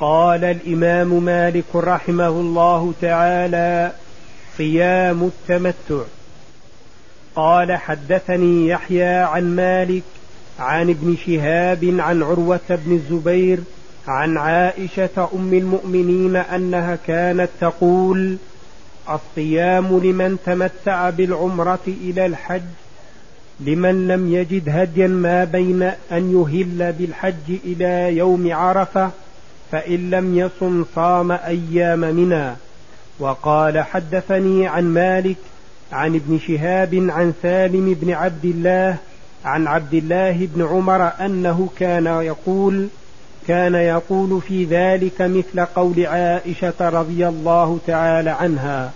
قال الإمام مالك رحمه الله تعالى صيام التمتع قال حدثني يحيى عن مالك عن ابن شهاب عن عروة بن الزبير عن عائشة أم المؤمنين أنها كانت تقول الصيام لمن تمتع بالعمرة إلى الحج لمن لم يجد هديا ما بين أن يهل بالحج إلى يوم عرفة فإن لم يصم صام أيام منا وقال حدثني عن مالك عن ابن شهاب عن سالم بن عبد الله عن عبد الله بن عمر أنه كان يقول كان يقول في ذلك مثل قول عائشة رضي الله تعالى عنها.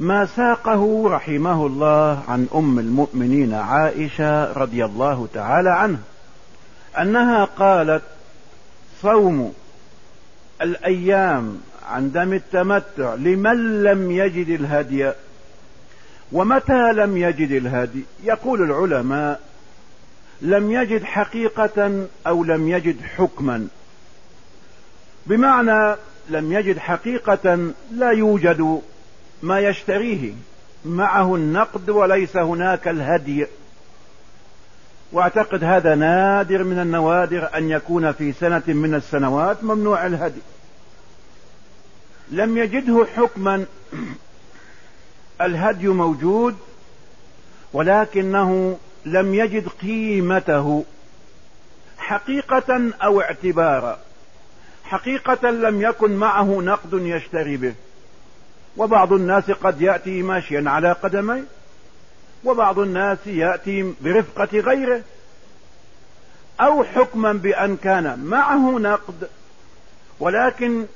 ما ساقه رحمه الله عن أم المؤمنين عائشة رضي الله تعالى عنها أنها قالت صوم الأيام عن دم التمتع لمن لم يجد الهدي ومتى لم يجد الهدي؟ يقول العلماء لم يجد حقيقة أو لم يجد حكما. بمعنى لم يجد حقيقة لا يوجد ما يشتريه معه النقد وليس هناك الهدي. واعتقد هذا نادر من النوادر أن يكون في سنة من السنوات ممنوع الهدي. لم يجده حكما الهدي موجود ولكنه لم يجد قيمته حقيقة أو اعتبارا. حقيقة لم يكن معه نقد يشتري به. وبعض الناس قد يأتي ماشيا على قدميه. وبعض الناس يأتي برفقة غيره أو حكما بأن كان معه نقد ولكن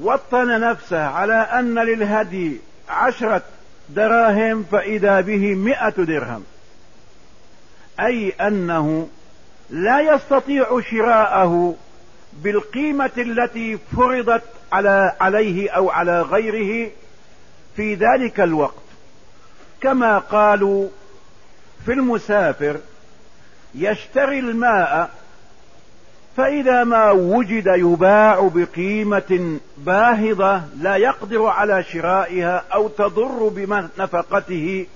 وطن نفسه على أن للهدي عشرة دراهم فإذا به مئة درهم. أي أنه لا يستطيع شراءه بالقيمة التي فرضت على عليه أو على غيره في ذلك الوقت. كما قالوا في المسافر يشتري الماء فإذا ما وجد يباع بقيمة باهظة لا يقدر على شرائها أو تضر بنفقته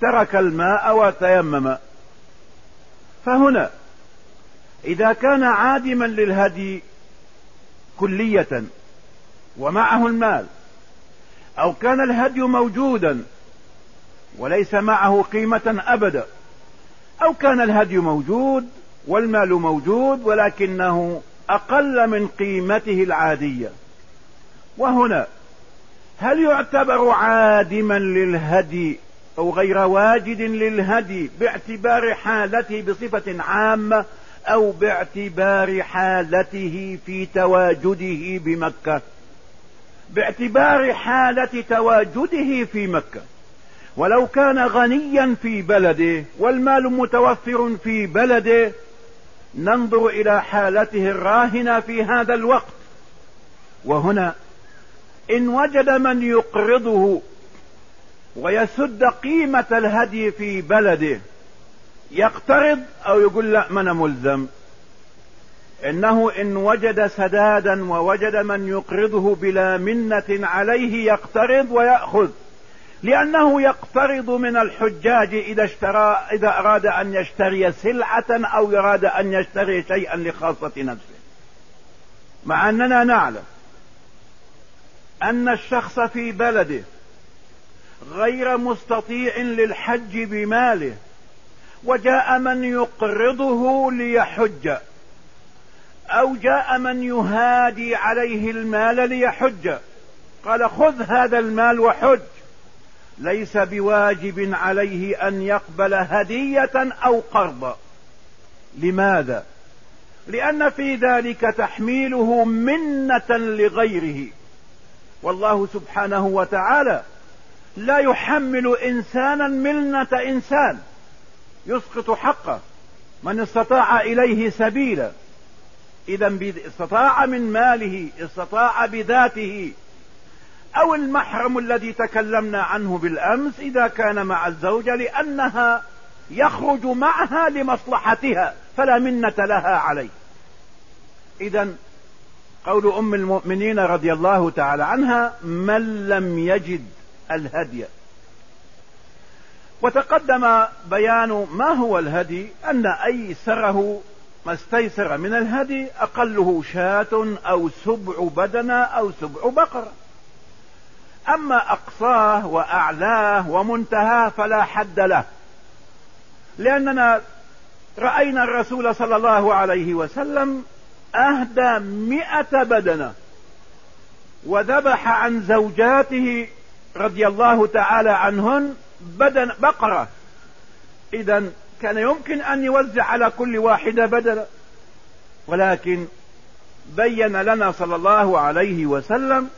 ترك الماء وتيمم. فهنا إذا كان عادما للهدي كلية ومعه المال أو كان الهدي موجودا وليس معه قيمة أبدا. أو كان الهدي موجود والمال موجود ولكنه أقل من قيمته العادية. وهنا هل يعتبر عادما للهدي أو غير واجد للهدي باعتبار حالته بصفة عامة أو باعتبار حالته في تواجده بمكة؟ باعتبار حالة تواجده في مكة. ولو كان غنيا في بلده والمال متوفر في بلده ننظر إلى حالته الراهنة في هذا الوقت. وهنا إن وجد من يقرضه ويسد قيمة الهدي في بلده يقترض أو يقول لا من ملزم. إنه إن وجد سدادا ووجد من يقرضه بلا منة عليه يقترض ويأخذ. لأنه يقترض من الحجاج إذا اشترى إذا أراد أن يشتري سلعة أو أراد أن يشتري شيئا لخاصة نفسه. مع أننا نعلم أن الشخص في بلده غير مستطيع للحج بماله وجاء من يقرضه ليحج أو جاء من يهادي عليه المال ليحج. قال خذ هذا المال وحج. ليس بواجب عليه أن يقبل هدية أو قرضا لماذا؟ لأن في ذلك تحميله منة لغيره. والله سبحانه وتعالى لا يحمل إنسانا منة إنسان. يسقط حقه. من استطاع إليه سبيلا. اذا استطاع من ماله استطاع بذاته. أو المحرم الذي تكلمنا عنه بالأمس إذا كان مع الزوجة لأنها يخرج معها لمصلحتها فلا منة لها عليه. اذا قول أم المؤمنين رضي الله تعالى عنها من لم يجد الهدي. وتقدم بيان ما هو الهدي أن أيسره ما استيسر من الهدي أقله شاة أو سبع بدنة أو سبع بقرة أما أقصاه وأعلاه ومنتهاه فلا حد له. لأننا رأينا الرسول صلى الله عليه وسلم أهدى مئة بدنة وذبح عن زوجاته رضي الله تعالى عنهن بدن بقرة. إذا كان يمكن أن يوزع على كل واحدة بدنة ولكن بين لنا صلى الله عليه وسلم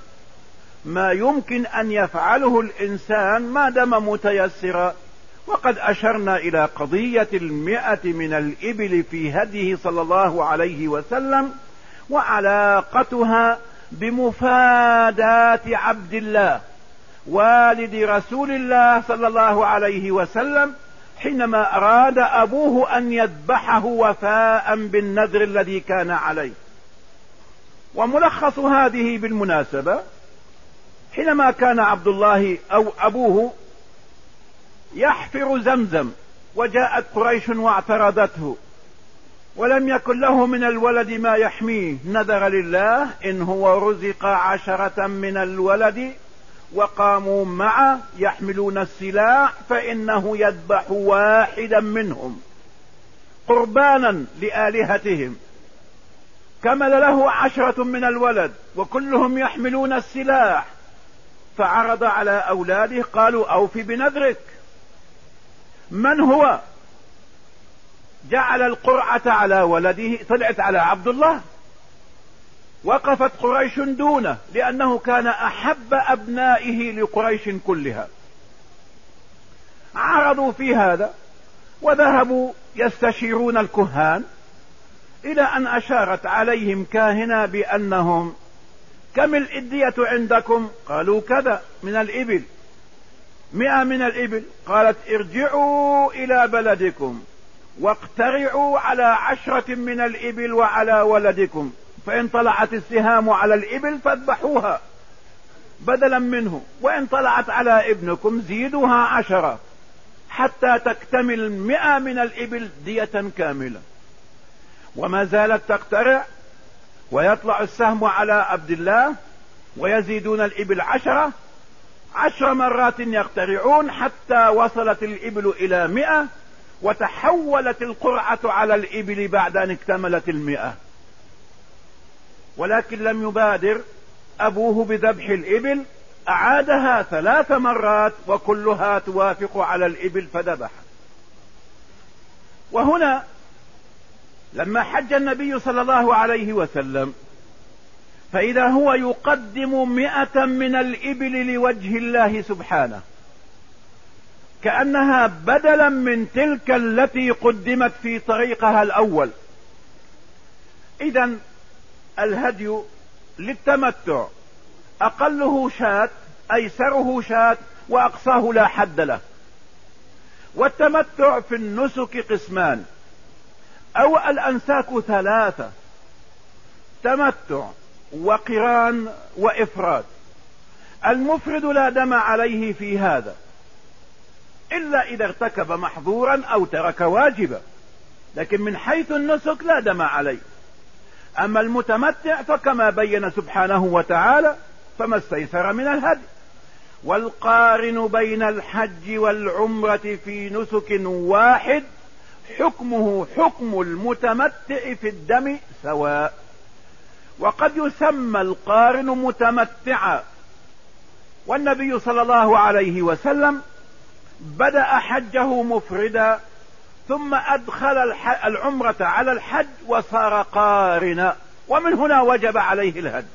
ما يمكن أن يفعله الإنسان ما دام متيسرا. وقد أشرنا إلى قضية المئة من الإبل في هديه صلى الله عليه وسلم وعلاقتها بمفادات عبد الله والد رسول الله صلى الله عليه وسلم حينما أراد أبوه أن يذبحه وفاء بالنذر الذي كان عليه. وملخص هذه بالمناسبة حينما كان عبد الله أو أبوه يحفر زمزم وجاءت قريش واعترضته ولم يكن له من الولد ما يحميه. نذر لله إن هو رزق عشرة من الولد وقاموا معه يحملون السلاح فإنه يذبح واحدا منهم قربانا لآلهتهم. كمل له عشرة من الولد وكلهم يحملون السلاح. فعرض على أولاده قالوا اوف بنذرك. من هو؟ جعل القرعة على ولده طلعت على عبد الله. وقفت قريش دونه لأنه كان أحب أبنائه لقريش كلها. عرضوا في هذا وذهبوا يستشيرون الكهان إلى أن أشارت عليهم كاهنة بأنهم كم الإدية عندكم؟ قالوا كذا من الإبل. مئة من الإبل. قالت ارجعوا إلى بلدكم واقترعوا على عشرة من الإبل وعلى ولدكم. فإن طلعت السهام على الإبل فاذبحوها بدلا منه. وإن طلعت على ابنكم زيدوها عشرة حتى تكتمل مئة من الإبل دية كاملة. وما زالت تقترع ويطلع السهم على عبد الله ويزيدون الإبل عشرة. عشر مرات يقترعون حتى وصلت الإبل إلى مئة وتحولت القرعة على الإبل بعد أن اكتملت المئة. ولكن لم يبادر أبوه بذبح الإبل أعادها ثلاث مرات وكلها توافق على الإبل فذبح. وهنا لما حج النبي صلى الله عليه وسلم فإذا هو يقدم مئة من الإبل لوجه الله سبحانه كأنها بدلا من تلك التي قدمت في طريقها الأول. اذا الهدي للتمتع. أقله شاة أيسره شاة وأقصاه لا حد له. والتمتع في النسك قسمان. أو الأنساك ثلاثة. تمتع وقران وإفراد. المفرد لا دم عليه في هذا إلا إذا ارتكب محظورا أو ترك واجبا لكن من حيث النسك لا دم عليه. أما المتمتع فكما بين سبحانه وتعالى فما استيسر من الهدي. والقارن بين الحج والعمرة في نسك واحد حكمه حكم المتمتع في الدم سواء. وقد يسمى القارن متمتعا. والنبي صلى الله عليه وسلم بدأ حجه مفردا ثم أدخل العمرة على الحج وصار قارنا. ومن هنا وجب عليه الهدي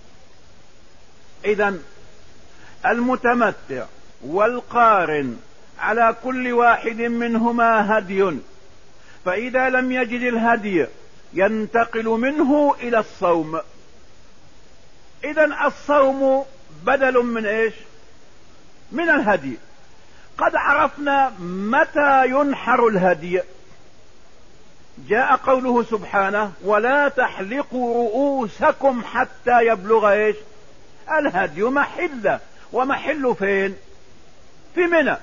اذا المتمتع والقارن على كل واحد منهما هدي. فإذا لم يجد الهدي ينتقل منه إلى الصوم. اذا الصوم بدل من إيش؟ من الهدي. قد عرفنا متى ينحر الهدي. جاء قوله سبحانه ولا تحلقوا رؤوسكم حتى يبلغ إيش؟ الهدي محلة. ومحله فين؟ في منى.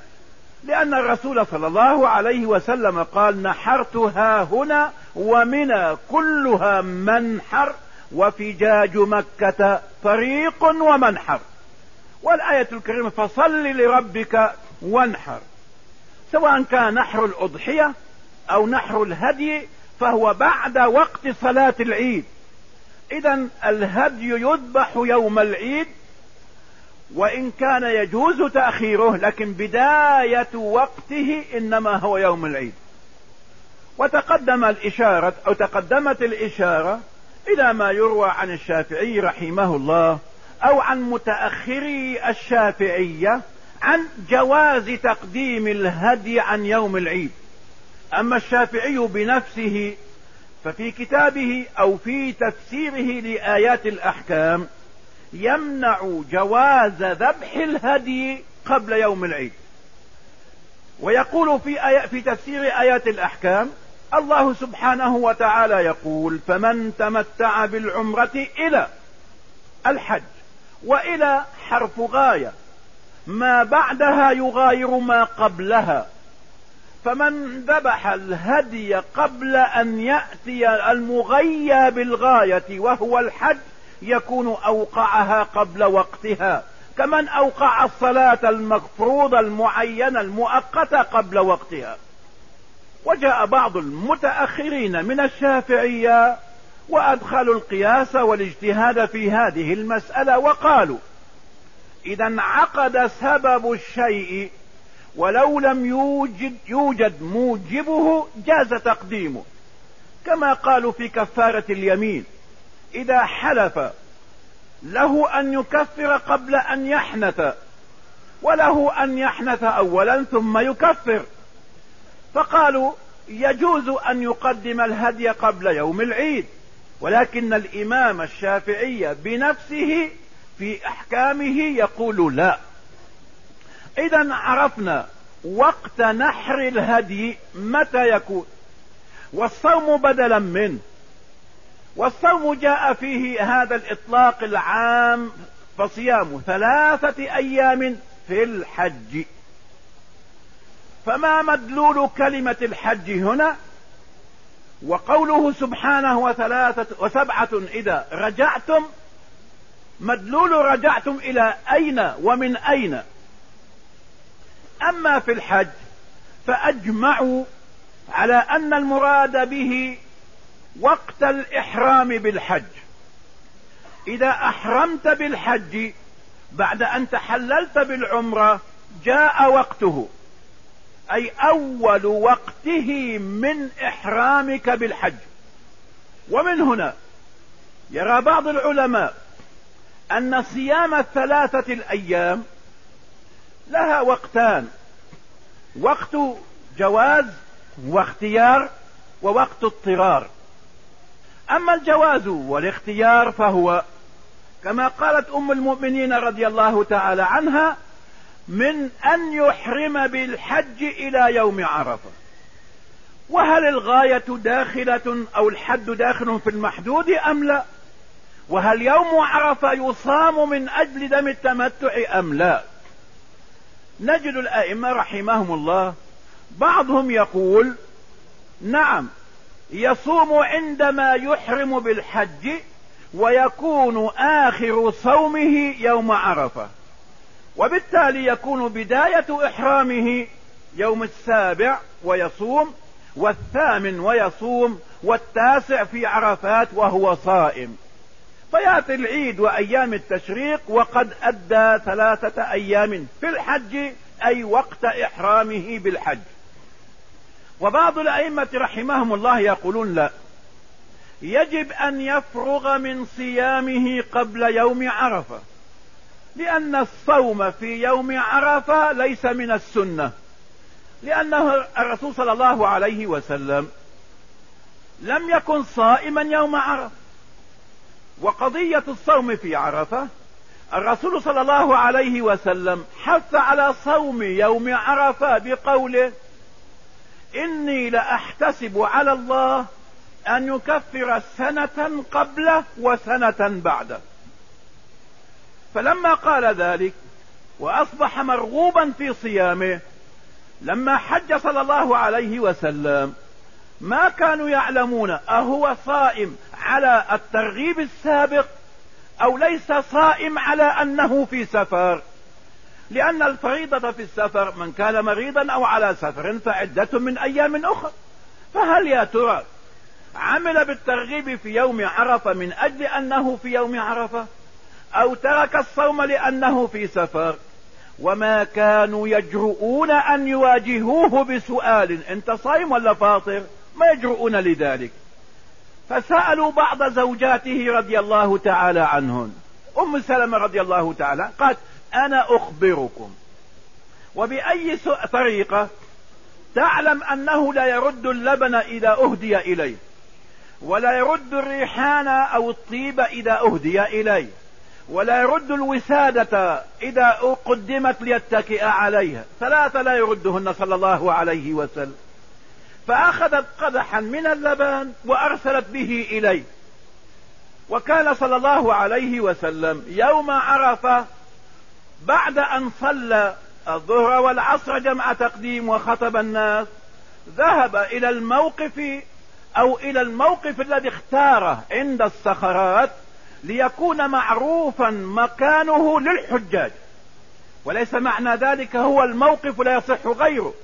لأن الرسول صلى الله عليه وسلم قال نحرتها هنا ومنى كلها منحر وفجاج مكة طريق ومنحر. والآية الكريمة فصل لربك وانحر. سواء كان نحر الأضحية أو نحر الهدي فهو بعد وقت صلاة العيد. إذا الهدي يذبح يوم العيد وإن كان يجوز تأخيره لكن بداية وقته إنما هو يوم العيد. وتقدم الإشارة أو تقدمت الإشارة إلى ما يروى عن الشافعي رحمه الله أو عن متأخري الشافعية عن جواز تقديم الهدي عن يوم العيد. أما الشافعي بنفسه ففي كتابه أو في تفسيره لآيات الأحكام يمنع جواز ذبح الهدي قبل يوم العيد. ويقول في, آي... في تفسير آيات الأحكام الله سبحانه وتعالى يقول فمن تمتع بالعمرة إلى الحج وإلى حرف غاية ما بعدها يغاير ما قبلها. فمن ذبح الهدي قبل أن يأتي المغيى بالغاية وهو الحج يكون أوقعها قبل وقتها كمن أوقع الصلاة المفروضة المعينة المؤقتة قبل وقتها. وجاء بعض المتأخرين من الشافعية وأدخلوا القياس والاجتهاد في هذه المسألة وقالوا إذا انعقد سبب الشيء ولو لم يوجد, يوجد موجبه جاز تقديمه كما قالوا في كفارة اليمين. إذا حلف له أن يكفر قبل أن يحنث وله أن يحنث أولا ثم يكفر. فقالوا يجوز أن يقدم الهدي قبل يوم العيد ولكن الإمام الشافعي بنفسه في أحكامه يقول لا. إذا عرفنا وقت نحر الهدي متى يكون والصوم بدلا منه والصوم جاء فيه هذا الإطلاق العام فصيام ثلاثة أيام في الحج. فما مدلول كلمة الحج هنا؟ وقوله سبحانه وثلاثة وسبعة إذا رجعتم مدلول رجعتم إلى أين ومن أين؟ أما في الحج فأجمعوا على أن المراد به وقت الإحرام بالحج. إذا أحرمت بالحج بعد أن تحللت بالعمرة جاء وقته. أي أول وقته من إحرامك بالحج. ومن هنا يرى بعض العلماء أن صيام الثلاثة الأيام لها وقتان. وقت جواز واختيار ووقت اضطرار. أما الجواز والاختيار فهو كما قالت أم المؤمنين رضي الله تعالى عنها من أن يحرم بالحج إلى يوم عرفة. وهل الغاية داخلة أو الحد داخل في المحدود أم لا؟ وهل يوم عرفة يصام من أجل دم التمتع أم لا؟ نجد الأئمة رحمهم الله بعضهم يقول نعم يصوم عندما يحرم بالحج ويكون آخر صومه يوم عرفة. وبالتالي يكون بداية إحرامه يوم السابع ويصوم والثامن ويصوم والتاسع في عرفات وهو صائم. فيأتي العيد وأيام التشريق وقد أدى ثلاثة أيام في الحج أي وقت إحرامه بالحج. وبعض الأئمة رحمهم الله يقولون لا. يجب أن يفرغ من صيامه قبل يوم عرفة لأن الصوم في يوم عرفة ليس من السنة لأنه الرسول صلى الله عليه وسلم لم يكن صائما يوم عرفة. وقضية الصوم في عرفة الرسول صلى الله عليه وسلم حث على صوم يوم عرفة بقوله إني لأحتسب على الله أن يكفر سنة قبله وسنة بعده. فلما قال ذلك وأصبح مرغوبا في صيامه لما حج صلى الله عليه وسلم ما كانوا يعلمون أهو صائم على الترغيب السابق أو ليس صائم على أنه في سفر. لأن الفريضة في السفر من كان مريضا أو على سفر فعدة من أيام أخرى. فهل يا ترى عمل بالترغيب في يوم عرفة من أجل أنه في يوم عرفة؟ أو ترك الصوم لأنه في سفر؟ وما كانوا يجرؤون أن يواجهوه بسؤال أنت صايم ولا فاطر؟ ما يجرؤون لذلك. فسألوا بعض زوجاته رضي الله تعالى عنهن. أم سلمة رضي الله تعالى قالت أنا أخبركم. وبأي طريقة؟ تعلم أنه لا يرد اللبن إذا أهدي إليه ولا يرد الريحان أو الطيب إذا أهدي إليه ولا يرد الوسادة إذا قدمت ليتكئ عليها. ثلاثة لا يردهن صلى الله عليه وسلم. فأخذت قدحا من اللبن وأرسلت به إليه. وكان صلى الله عليه وسلم يوم عرفة بعد أن صلى الظهر والعصر جمع تقديم وخطب الناس ذهب إلى الموقف أو إلى الموقف الذي اختاره عند الصخرات ليكون معروفا مكانه للحجاج. وليس معنى ذلك هو الموقف لا يصح غيره.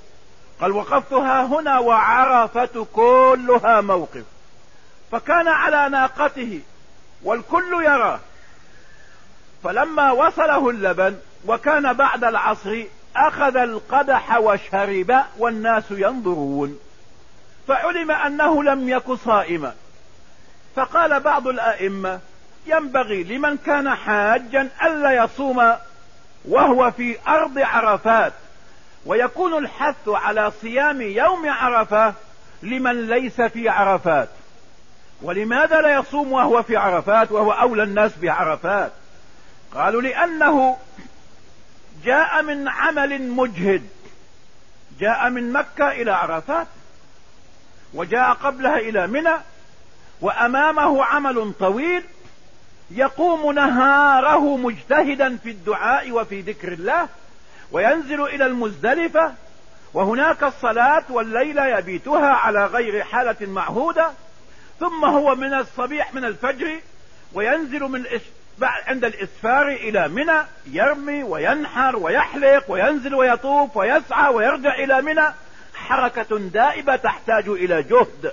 قال وقفتها هنا وعرفة كلها موقف فكان على ناقته والكل يراه. فلما وصله اللبن وكان بعد العصر أخذ القدح وشرب والناس ينظرون فعلم أنه لم يك صائما. فقال بعض الأئمة ينبغي لمن كان حاجا ألا يصوم وهو في أرض عرفات ويكون الحث على صيام يوم عرفة لمن ليس في عرفات. ولماذا لا يصوم وهو في عرفات وهو أولى الناس بعرفات؟ قالوا لأنه جاء من عمل مجهد. جاء من مكة إلى عرفات وجاء قبلها إلى منى وأمامه عمل طويل يقوم نهاره مجتهدا في الدعاء وفي ذكر الله وينزل إلى المزدلفة وهناك الصلاة والليلة يبيتها على غير حالة معهودة ثم هو من الصبيح من الفجر وينزل من عند الإسفار إلى منى يرمي وينحر ويحلق وينزل ويطوف ويسعى ويرجع إلى منى. حركة دائبة تحتاج إلى جهد.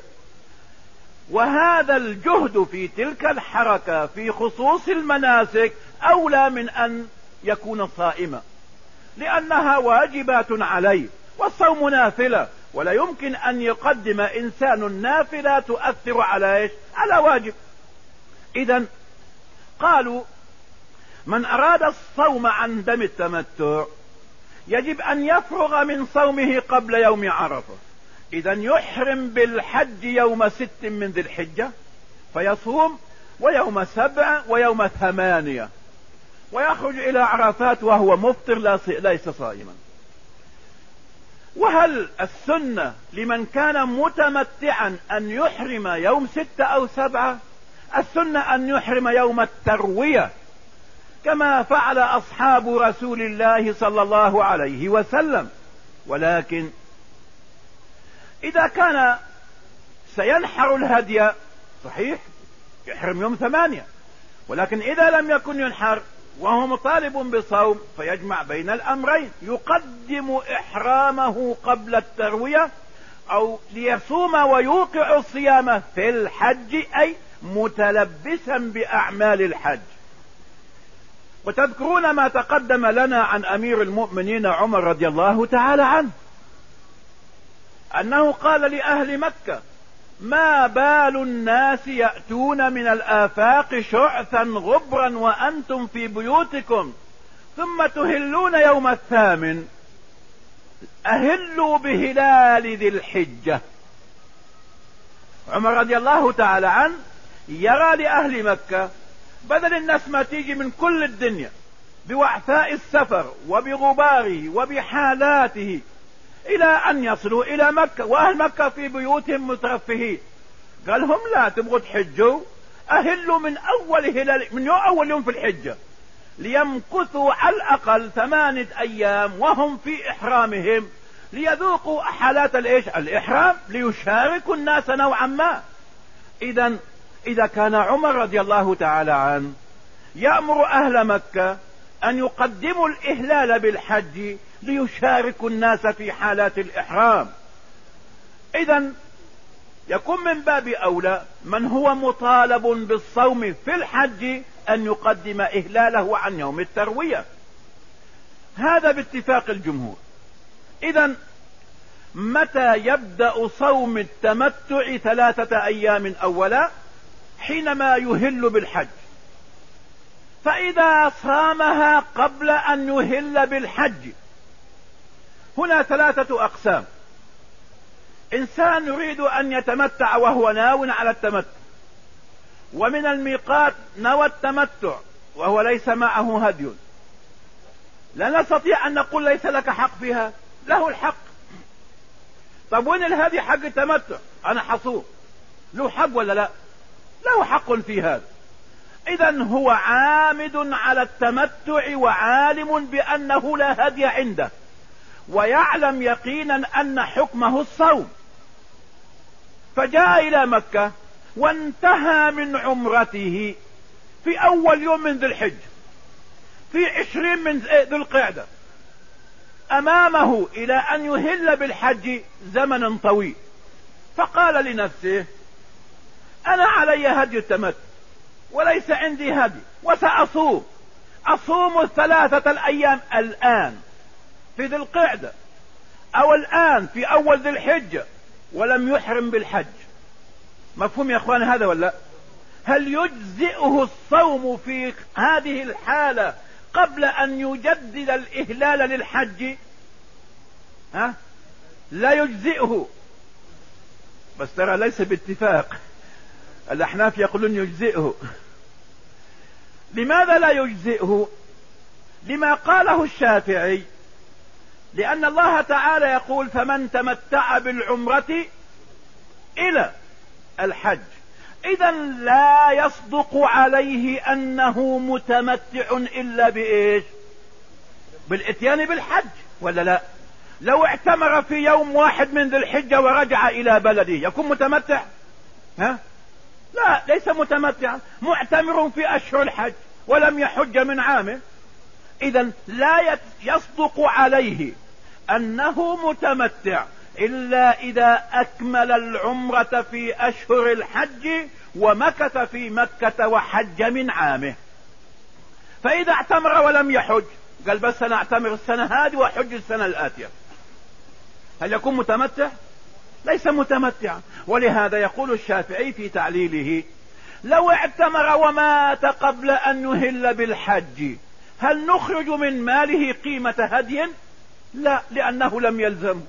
وهذا الجهد في تلك الحركة في خصوص المناسك أولى من أن يكون صائما. لأنها واجبات عليه والصوم نافلة ولا يمكن أن يقدم إنسان نافلة تؤثر على إيش؟ على واجب. اذا قالوا من أراد الصوم عن دم التمتع يجب أن يفرغ من صومه قبل يوم عرفة. إذا يحرم بالحج يوم ست من ذي الحجة فيصوم ويوم سبع ويوم ثمانية ويخرج إلى عرفات وهو مفطر ليس صائما. وهل السنة لمن كان متمتعا أن يحرم يوم ستة أو سبعة؟ السنة أن يحرم يوم التروية كما فعل أصحاب رسول الله صلى الله عليه وسلم. ولكن إذا كان سينحر الهدي صحيح يحرم يوم ثمانية ولكن إذا لم يكن ينحر وهو مطالب بصوم فيجمع بين الأمرين يقدم إحرامه قبل التروية أو ليصوم ويوقع الصيام في الحج أي متلبسا بأعمال الحج. وتذكرون ما تقدم لنا عن أمير المؤمنين عمر رضي الله تعالى عنه. أنه قال لأهل مكة ما بال الناس يأتون من الآفاق شعثا غبرا وأنتم في بيوتكم ثم تهلون يوم الثامن. أهلوا بهلال ذي الحجة. عمر رضي الله تعالى عنه يرى لأهل مكة بدل الناس ما تيجي من كل الدنيا بوعثاء السفر وبغباره وبحالاته إلى أن يصلوا إلى مكة وأهل مكة في بيوتهم مترفهين. قال هم لا تبغوا تحجوا أهلوا من أول هلال من يوم أول يوم في الحجة. ليمكثوا على الأقل ثمانية أيام وهم في إحرامهم ليذوقوا حالات الإيش؟ الإحرام ليشاركوا الناس نوعا ما. اذا إذا كان عمر رضي الله تعالى عنه يأمر أهل مكة أن يقدموا الإهلال بالحج ليشاركوا الناس في حالات الإحرام. اذا يكون من باب أولى من هو مطالب بالصوم في الحج أن يقدم إهلاله عن يوم التروية. هذا باتفاق الجمهور. اذا متى يبدأ صوم التمتع ثلاثة أيام أولا؟ حينما يهل بالحج. فإذا صامها قبل أن يهل بالحج. هنا ثلاثة أقسام. إنسان يريد أن يتمتع وهو ناو على التمتع. ومن الميقات نوى التمتع وهو ليس معه هدي. لا نستطيع أن نقول ليس لك حق فيها. له الحق. طب وين الهدي حق التمتع؟ أنا حصور له حق ولا لا؟ له حق في هذا. اذا هو عامد على التمتع وعالم بأنه لا هدي عنده. ويعلم يقينا أن حكمه الصوم. فجاء إلى مكة وانتهى من عمرته في أول يوم من ذي الحج. في عشرين من ذي القعدة. أمامه إلى أن يهل بالحج زمن طويل. فقال لنفسه أنا علي هدي التمت وليس عندي هدي وسأصوم. أصوم الثلاثة الأيام الآن في ذي القعدة أو الآن في أول ذي الحجة ولم يحرم بالحج. مفهوم يا إخوان هذا ولا؟ هل يجزئه الصوم في هذه الحالة قبل أن يجدد الإهلال للحج؟ ها؟ لا يجزئه. بس ترى ليس باتفاق. الأحناف يقولون يجزئه. لماذا لا يجزئه؟ لما قاله الشافعي لأن الله تعالى يقول فمن تمتع بالعمرة إلى الحج. اذا لا يصدق عليه أنه متمتع إلا بإيش؟ بالإتيان بالحج ولا لا؟ لو اعتمر في يوم واحد من ذي الحجة ورجع إلى بلده يكون متمتع؟ ها؟ لا ليس متمتعا. معتمر في أشهر الحج ولم يحج من عامه. اذا لا يصدق عليه أنه متمتع إلا إذا أكمل العمرة في أشهر الحج ومكث في مكة وحج من عامه. فإذا اعتمر ولم يحج قال بس أنا أعتمر السنة هذه وأحج السنة الآتية. هل يكون متمتع؟ ليس متمتعا. ولهذا يقول الشافعي في تعليله لو اعتمر ومات قبل أن يهل بالحج هل نخرج من ماله قيمة هدي؟ لا لأنه لم يلزمه.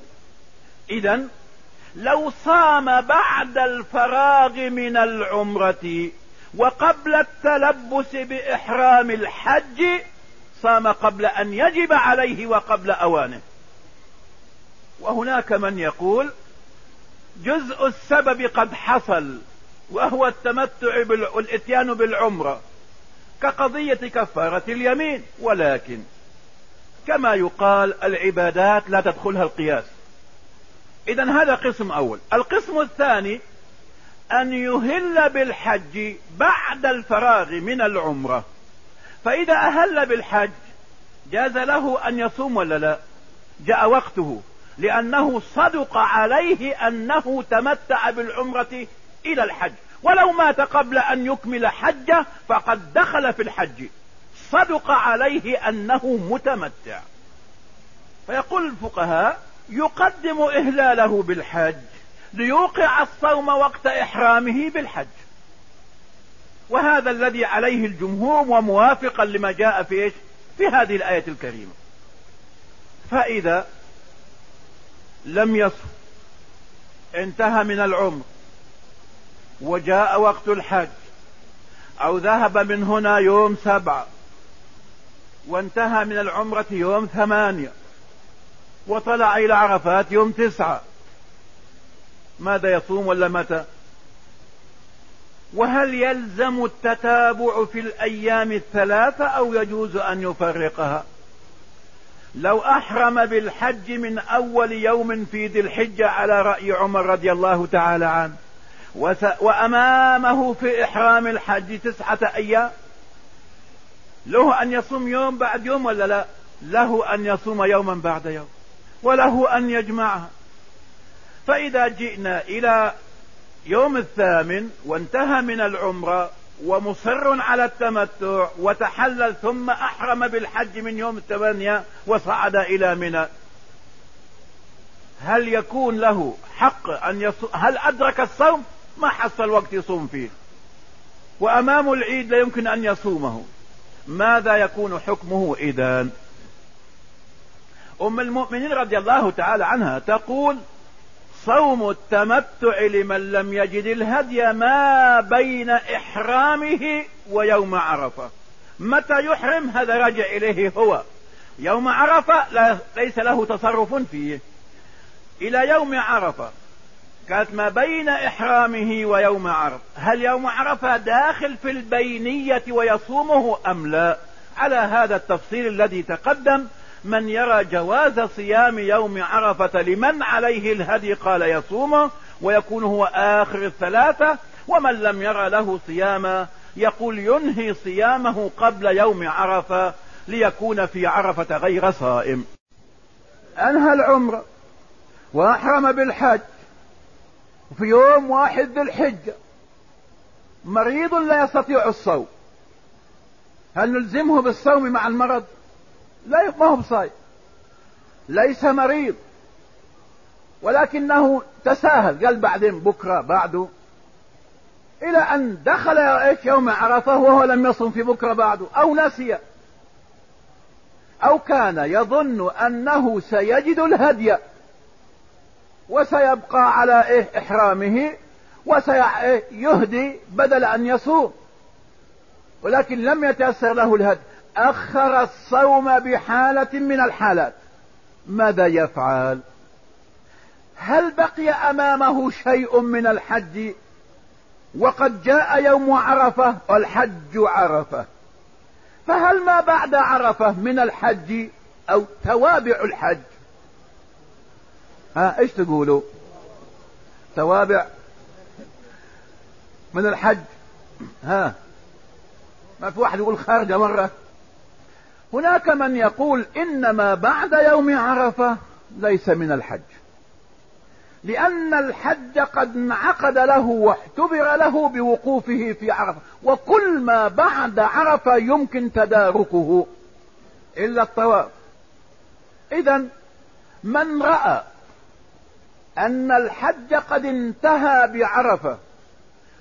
إذا لو صام بعد الفراغ من العمرة وقبل التلبس بإحرام الحج صام قبل أن يجب عليه وقبل أوانه. وهناك من يقول جزء السبب قد حصل وهو التمتع والإتيان بالعمرة. كقضية كفارة اليمين. ولكن كما يقال العبادات لا تدخلها القياس. اذا هذا قسم أول. القسم الثاني أن يهل بالحج بعد الفراغ من العمرة. فإذا أهل بالحج جاز له أن يصوم ولا لا؟ جاء وقته. لأنه صدق عليه أنه تمتع بالعمرة إلى الحج. ولو مات قبل أن يكمل حجه فقد دخل في الحج. صدق عليه أنه متمتع. فيقول الفقهاء يقدم إهلاله بالحج ليوقع الصوم وقت إحرامه بالحج. وهذا الذي عليه الجمهور وموافقا لما جاء في في هذه الآية الكريمة. فإذا لم يصف انتهى من العمر. وجاء وقت الحج. أو ذهب من هنا يوم سبعة وانتهى من العمرة يوم ثمانية. وطلع إلى عرفات يوم تسعة. ماذا يصوم ولا متى؟ وهل يلزم التتابع في الأيام الثلاثة أو يجوز أن يفرقها؟ لو أحرم بالحج من أول يوم في ذي الحجة على رأي عمر رضي الله تعالى عنه وأمامه في إحرام الحج تسعة أيام له أن يصوم يوم بعد يوم ولا لا؟ له أن يصوم يوما بعد يوم وله أن يجمعها. فإذا جئنا إلى يوم الثامن وانتهى من العمرة ومصر على التمتع وتحلل ثم أحرم بالحج من يوم الثمانية وصعد إلى منى. هل يكون له حق أن يصوم هل أدرك الصوم؟ ما حصل وقت يصوم فيه. وأمام العيد لا يمكن أن يصومه. ماذا يكون حكمه إذا أم المؤمنين رضي الله تعالى عنها تقول صوم التمتع لمن لم يجد الهدي ما بين إحرامه ويوم عرفة. متى يحرم؟ هذا راجع إليه هو. يوم عرفة ليس له تصرف فيه. إلى يوم عرفة. كانت ما بين إحرامه ويوم عرفة. هل يوم عرفة داخل في البينية ويصومه أم لا؟ على هذا التفصيل الذي تقدم من يرى جواز صيام يوم عرفة لمن عليه الهدي قال يصومه ويكون هو آخر الثلاثة ومن لم يرى له صياما يقول ينهي صيامه قبل يوم عرفة ليكون في عرفة غير صائم. أنهى العمر وأحرم بالحج في يوم واحد ذي الحجة. مريض لا يستطيع الصوم. هل نلزمه بالصوم مع المرض؟ لا ما هو بصايم ليس مريض. ولكنه تساهل. قال بعدين بكرة بعده إلى أن دخل يوم عرفة وهو لم يصم في بكرة بعده أو نسي. أو كان يظن أنه سيجد الهدي. وسيبقى على إيه إحرامه وسيهدي بدل أن يصوم. ولكن لم يتيسر له الهدي. أخر الصوم بحالة من الحالات. ماذا يفعل؟ هل بقي أمامه شيء من الحج؟ وقد جاء يوم عرفة والحج عرفة. فهل ما بعد عرفة من الحج أو توابع الحج؟ ها إيش تقولوا؟ توابع من الحج؟ ها ما في واحد يقول خارجة مرة؟ هناك من يقول إنما بعد يوم عرفة ليس من الحج. لأن الحج قد انعقد له واعتبر له بوقوفه في عرفة. وكل ما بعد عرفة يمكن تداركه إلا الطواف. اذا من رأى أن الحج قد انتهى بعرفة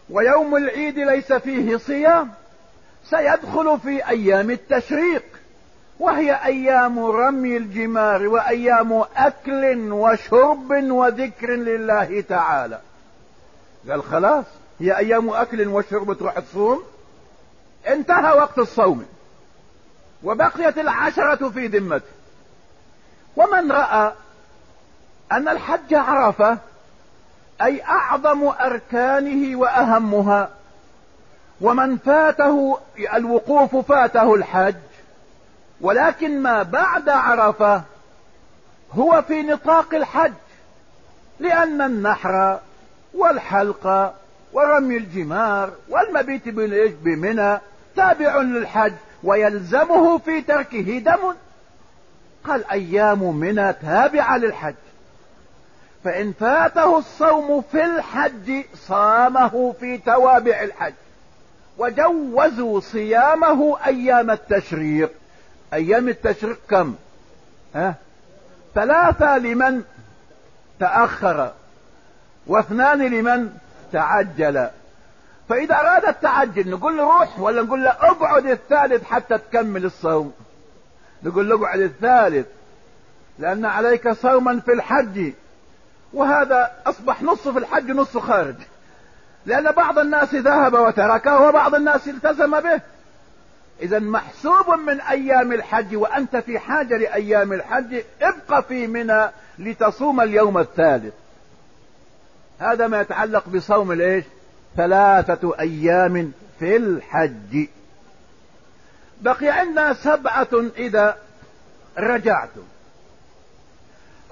ويوم العيد ليس فيه صيام سيدخل في أيام التشريق. وهي أيام رمي الجمار وأيام أكل وشرب وذكر لله تعالى. قال خلاص هي أيام أكل وشرب تروح تصوم؟ انتهى وقت الصوم. وبقيت العشرة في ذمته ومن رأى أن الحج عرفة أي أعظم أركانه وأهمها ومن فاته الوقوف فاته الحج ولكن ما بعد عرفة هو في نطاق الحج لأن النحر والحلق ورمي الجمار والمبيت بمنى تابع للحج ويلزمه في تركه دم. قال أيام منى تابعة للحج فإن فاته الصوم في الحج صامه في توابع الحج وجوزوا صيامه أيام التشريق. أيام التشريق كم؟ ها؟ ثلاثة لمن تأخر واثنان لمن تعجل. فإذا أراد التعجل نقول له روح ولا نقول له اقعد الثالث حتى تكمل الصوم؟ نقول له اقعد الثالث لأن عليك صوما في الحج. وهذا أصبح نص في الحج نص خارج. لأن بعض الناس ذهب وتركه وبعض الناس التزم به. اذا محسوب من أيام الحج وأنت في حاجة لأيام الحج ابق في منى لتصوم اليوم الثالث. هذا ما يتعلق بصوم الإيش؟ ثلاثة أيام في الحج. بقي عندنا سبعة إذا رجعتم.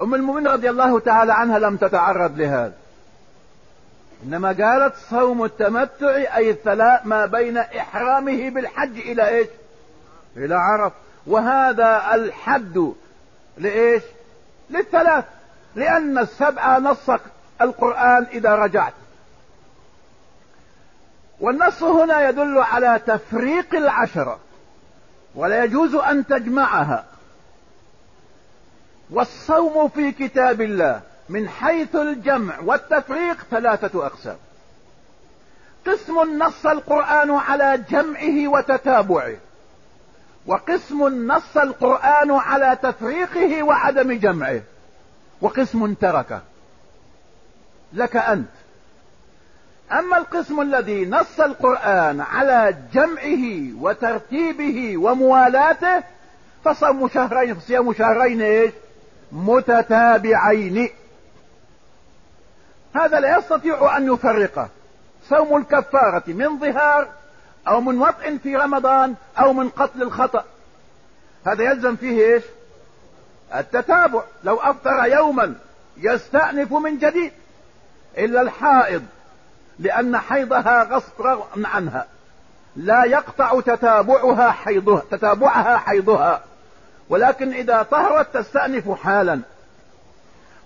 أم المؤمنين رضي الله تعالى عنها لم تتعرض لهذا. إنما قالت صوم التمتع أي الثلاث ما بين إحرامه بالحج إلى إيش؟ إلى عرف وهذا الحد لإيش؟ للثلاث. لأن السبعة نص القرآن إذا رجعت. والنص هنا يدل على تفريق العشرة ولا يجوز أن تجمعها. والصوم في كتاب الله من حيث الجمع والتفريق ثلاثة أقسام. قسم نص القرآن على جمعه وتتابعه وقسم نص القرآن على تفريقه وعدم جمعه وقسم تركه. لك أنت. أما القسم الذي نص القرآن على جمعه وترتيبه وموالاته فصوم شهرين صيام شهرين إيش؟ متتابعين. هذا لا يستطيع أن يفرقه. صوم الكفارة من ظهار أو من وطء في رمضان أو من قتل الخطأ. هذا يلزم فيه إيش؟ التتابع. لو أفطر يوما يستأنف من جديد. إلا الحائض لأن حيضها غصب عنها. لا يقطع تتابعها حيضها تتابعها حيضها. ولكن إذا طهرت تستأنف حالا.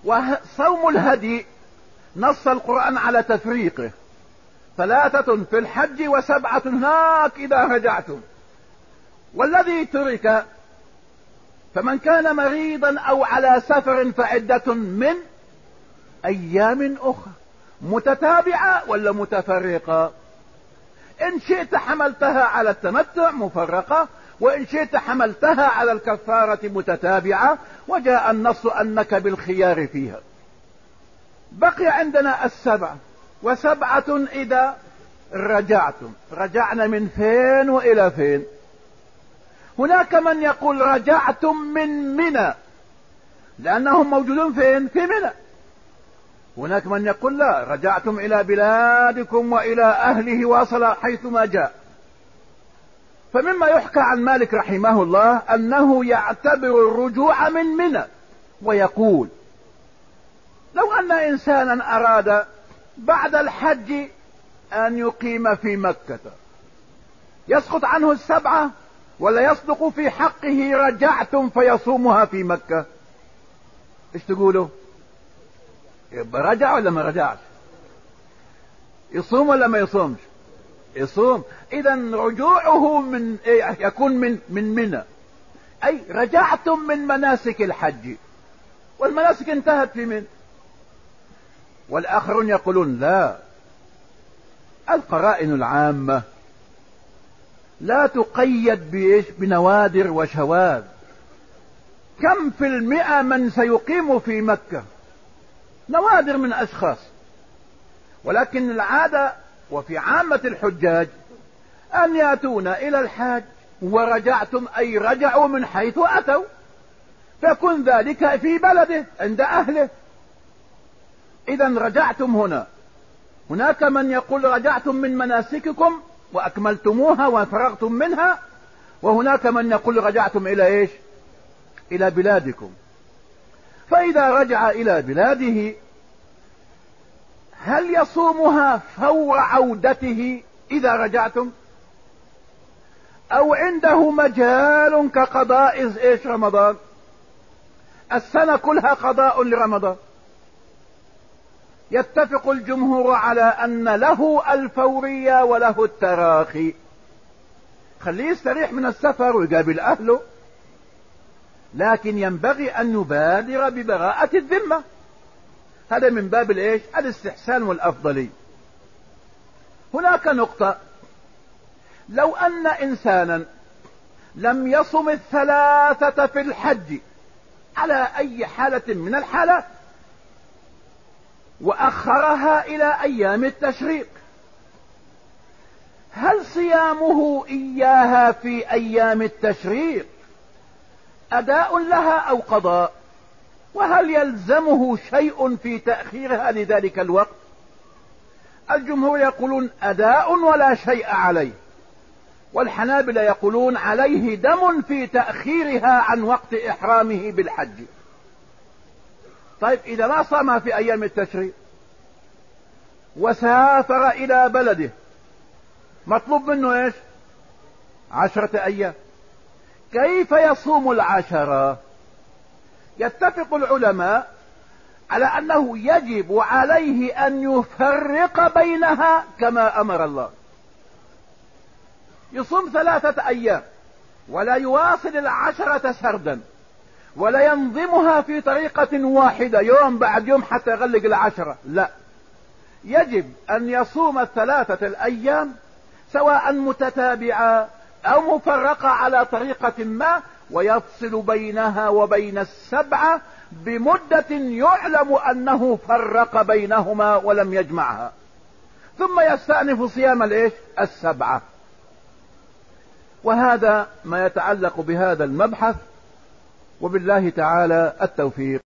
وصوم الهدي نص القرآن على تفريقه. ثلاثة في الحج وسبعة هناك إذا رجعتم. والذي ترك فمن كان مريضا أو على سفر فعدة من أيام أخرى. متتابعة ولا متفرقة؟ إن شئت حملتها على التمتع مفرقة. وإن شئت حملتها على الكفارة متتابعة. وجاء النص أنك بالخيار فيها. بقي عندنا السبعة وسبعة إذا رجعتم. رجعنا من فين وإلى فين. هناك من يقول رجعتم من منى. لأنهم موجودون فين؟ في منى. هناك من يقول لا رجعتم إلى بلادكم وإلى أهله وصل حيثما جاء. فمما يحكى عن مالك رحمه الله أنه يعتبر الرجوع من منى. ويقول لو أن إنسانا أراد بعد الحج أن يقيم في مكة يسقط عنه السبعة ولا يصدق في حقه رجعتم فيصومها في مكة؟ إيش تقولوا؟ يبقى رجع ولا ما رجعش؟ يصوم ولا ما يصومش؟ يصوم. إذا رجوعه من إيه؟ يكون من من منى. أي رجعتم من مناسك الحج. والمناسك انتهت في من والآخرون يقولون لا. القرائن العامة لا تقيد بإيش؟ بنوادر وشواذ. كم في المئة من سيقيم في مكة؟ نوادر من أشخاص. ولكن العادة وفي عامة الحجاج أن يأتون إلى الحاج ورجعتم أي رجعوا من حيث أتوا فيكون ذلك في بلده عند أهله. اذا رجعتم هنا. هناك من يقول رجعتم من مناسككم وأكملتموها وفرغتم منها وهناك من يقول رجعتم إلى إيش؟ إلى بلادكم. فإذا رجع إلى بلاده هل يصومها فور عودته إذا رجعتم؟ أو عنده مجال كقضاء إيش رمضان؟ السنة كلها قضاء لرمضان. يتفق الجمهور على أن له الفورية وله التراخي. خليه يستريح من السفر ويقابل أهله. لكن ينبغي أن يبادر ببراءة الذمة. هذا من باب الإيش؟ الاستحسان والافضلي هناك نقطة. لو أن إنسانا لم يصم الثلاثة في الحج على أي حالة من الحالات وأخرها إلى أيام التشريق. هل صيامه إياها في أيام التشريق أداء لها أو قضاء؟ وهل يلزمه شيء في تأخيرها لذلك الوقت؟ الجمهور يقولون أداء ولا شيء عليه. والحنابلة يقولون عليه دم في تأخيرها عن وقت إحرامه بالحج. طيب إذا ما صام في أيام التشريق وسافر إلى بلده مطلوب منه إيش؟ عشرة أيام. كيف يصوم العشرة؟ يتفق العلماء على أنه يجب عليه أن يفرق بينها كما أمر الله. يصوم ثلاثة أيام ولا يواصل العشرة سردا ولا ينظمها في طريقة واحدة يوم بعد يوم حتى يغلق العشرة لا. يجب أن يصوم الثلاثة الأيام سواء متتابعة أو مفرقة على طريقة ما ويفصل بينها وبين السبعة بمدة يعلم أنه فرق بينهما ولم يجمعها. ثم يستأنف صيام الإيش؟ السبعة. وهذا ما يتعلق بهذا المبحث وبالله تعالى التوفيق.